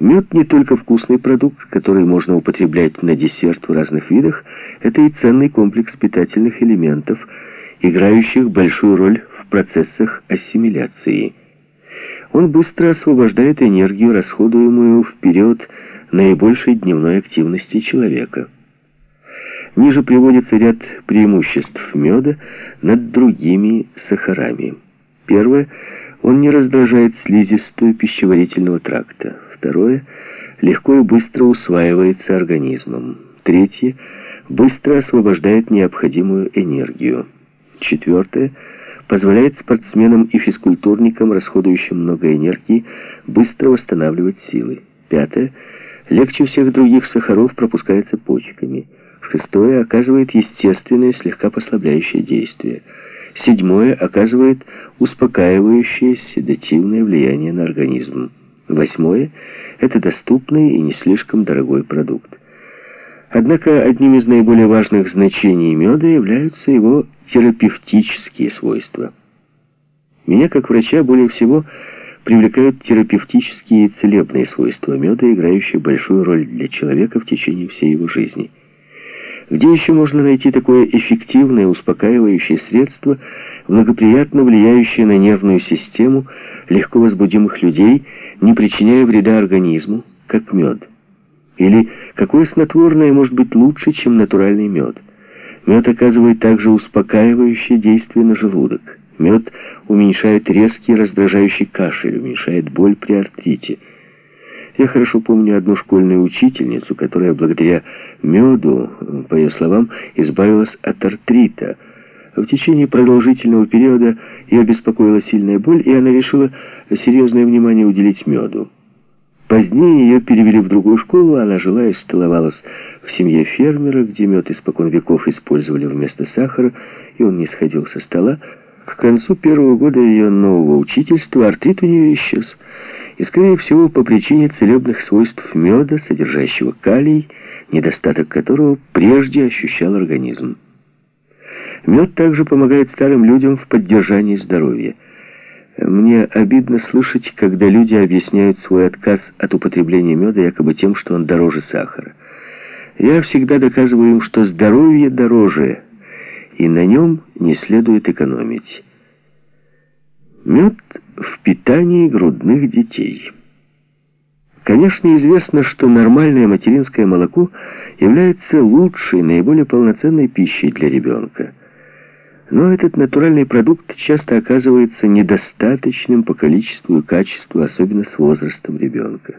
Мед не только вкусный продукт, который можно употреблять на десерт в разных видах, это и ценный комплекс питательных элементов, играющих большую роль в процессах ассимиляции. Он быстро освобождает энергию, расходуемую в период наибольшей дневной активности человека. Ниже приводится ряд преимуществ меда над другими сахарами. Первое. Он не раздражает слизистую пищеварительного тракта. Второе. Легко и быстро усваивается организмом. Третье. Быстро освобождает необходимую энергию. Четвертое. Позволяет спортсменам и физкультурникам, расходующим много энергии, быстро восстанавливать силы. Пятое. Легче всех других сахаров пропускается почками. Шестое оказывает естественное, слегка послабляющее действие. Седьмое оказывает успокаивающее седативное влияние на организм. Восьмое – это доступный и не слишком дорогой продукт. Однако одним из наиболее важных значений меда являются его терапевтические свойства. Меня, как врача, более всего привлекают терапевтические и целебные свойства меда, играющие большую роль для человека в течение всей его жизни. Где еще можно найти такое эффективное успокаивающее средство, благоприятно влияющее на нервную систему легко возбудимых людей, не причиняя вреда организму, как мед? Или какое снотворное может быть лучше, чем натуральный мед? Мед оказывает также успокаивающее действие на желудок. Мед уменьшает резкий раздражающий кашель, уменьшает боль при артрите. Я хорошо помню одну школьную учительницу, которая благодаря меду, по ее словам, избавилась от артрита. В течение продолжительного периода ее беспокоила сильная боль, и она решила серьезное внимание уделить меду. Позднее ее перевели в другую школу, она жила и столовалась в семье фермера, где мед испокон веков использовали вместо сахара, и он не сходил со стола. К концу первого года ее нового учительства артрит у нее исчез и, скорее всего, по причине целебных свойств меда, содержащего калий, недостаток которого прежде ощущал организм. Мед также помогает старым людям в поддержании здоровья. Мне обидно слышать, когда люди объясняют свой отказ от употребления меда якобы тем, что он дороже сахара. Я всегда доказываю им, что здоровье дороже, и на нем не следует экономить. Мед в питании грудных детей. Конечно, известно, что нормальное материнское молоко является лучшей, наиболее полноценной пищей для ребенка. Но этот натуральный продукт часто оказывается недостаточным по количеству и качеству, особенно с возрастом ребенка.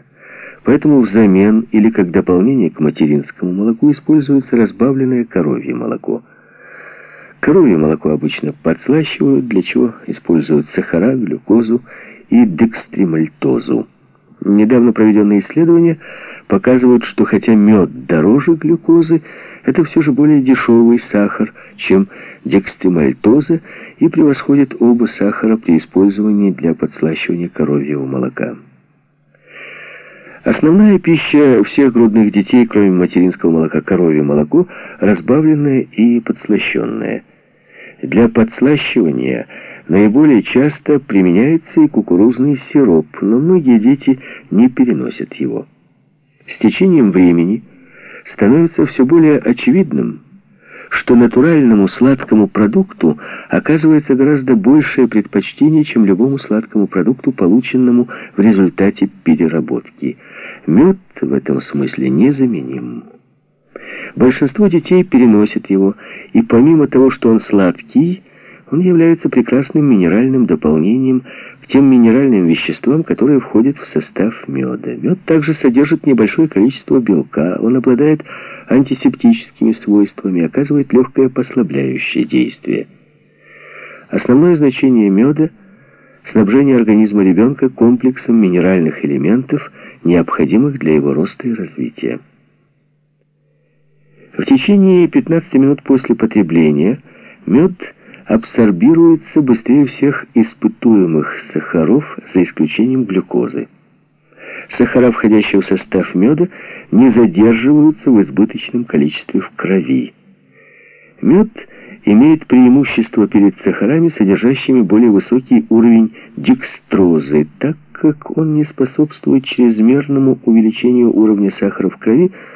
Поэтому взамен или как дополнение к материнскому молоку используется разбавленное коровье молоко – Коровье молоко обычно подслащивают, для чего используют сахара, глюкозу и декстримальтозу. Недавно проведенные исследования показывают, что хотя мед дороже глюкозы, это все же более дешевый сахар, чем декстримальтоза, и превосходит оба сахара при использовании для подслащивания коровьего молока. Основная пища всех грудных детей, кроме материнского молока, коровье молоко, разбавленное и подслащенное. Для подслащивания наиболее часто применяется и кукурузный сироп, но многие дети не переносят его. С течением времени становится все более очевидным, что натуральному сладкому продукту оказывается гораздо большее предпочтение, чем любому сладкому продукту, полученному в результате переработки. Мед в этом смысле незаменим. Большинство детей переносят его, и помимо того, что он сладкий, он является прекрасным минеральным дополнением к тем минеральным веществам, которые входят в состав меда. Мед также содержит небольшое количество белка, он обладает антисептическими свойствами, оказывает легкое послабляющее действие. Основное значение меда – снабжение организма ребенка комплексом минеральных элементов, необходимых для его роста и развития. В течение 15 минут после потребления мед абсорбируется быстрее всех испытуемых сахаров, за исключением глюкозы. Сахара, входящие в состав меда, не задерживаются в избыточном количестве в крови. Мед имеет преимущество перед сахарами, содержащими более высокий уровень декстрозы, так как он не способствует чрезмерному увеличению уровня сахара в крови,